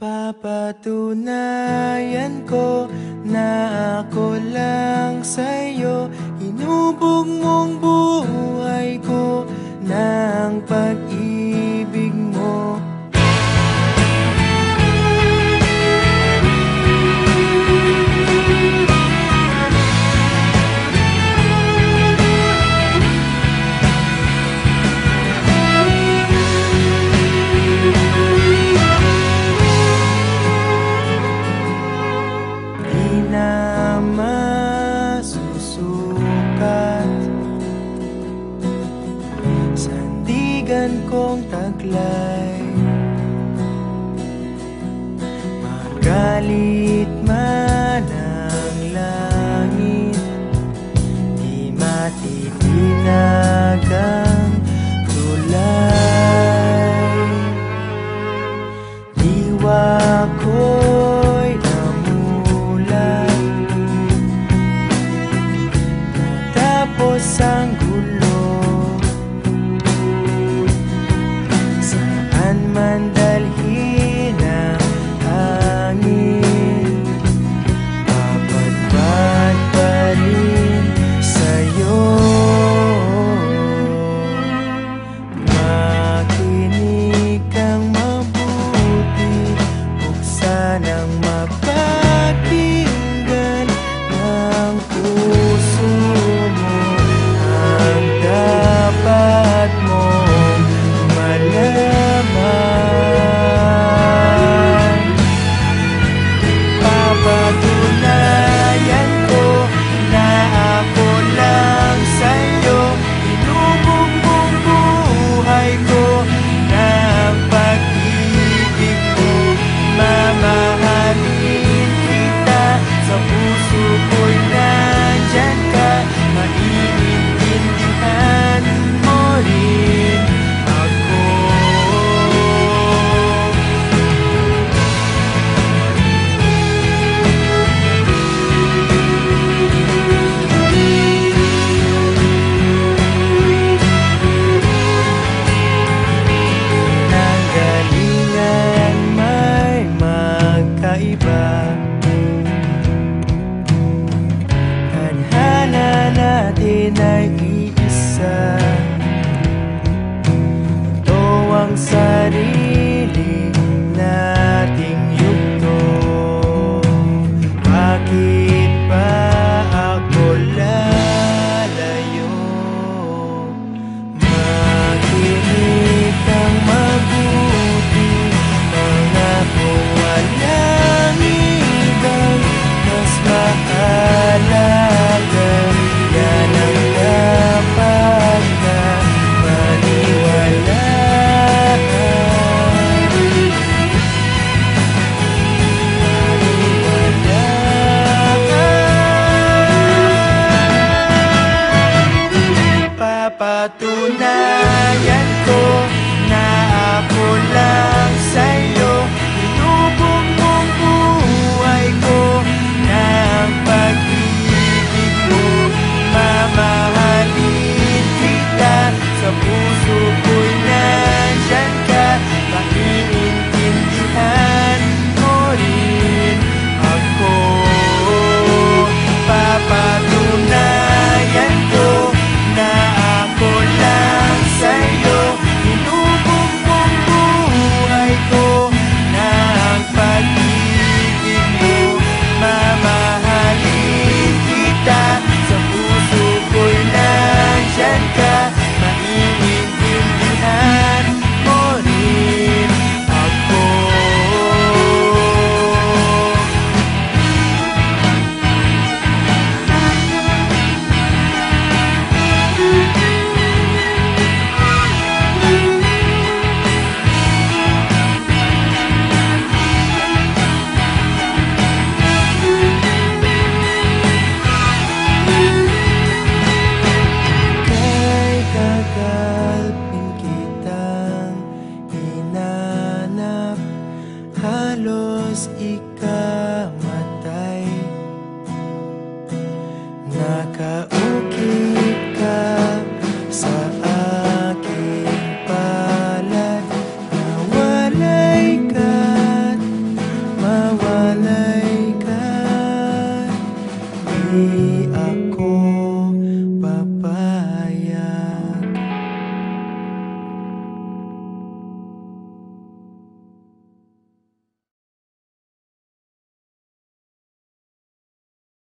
Papatunayan ko na ako lang sa'yo. Inubog mong na masusukat Sandigan kong taglay. Magalit man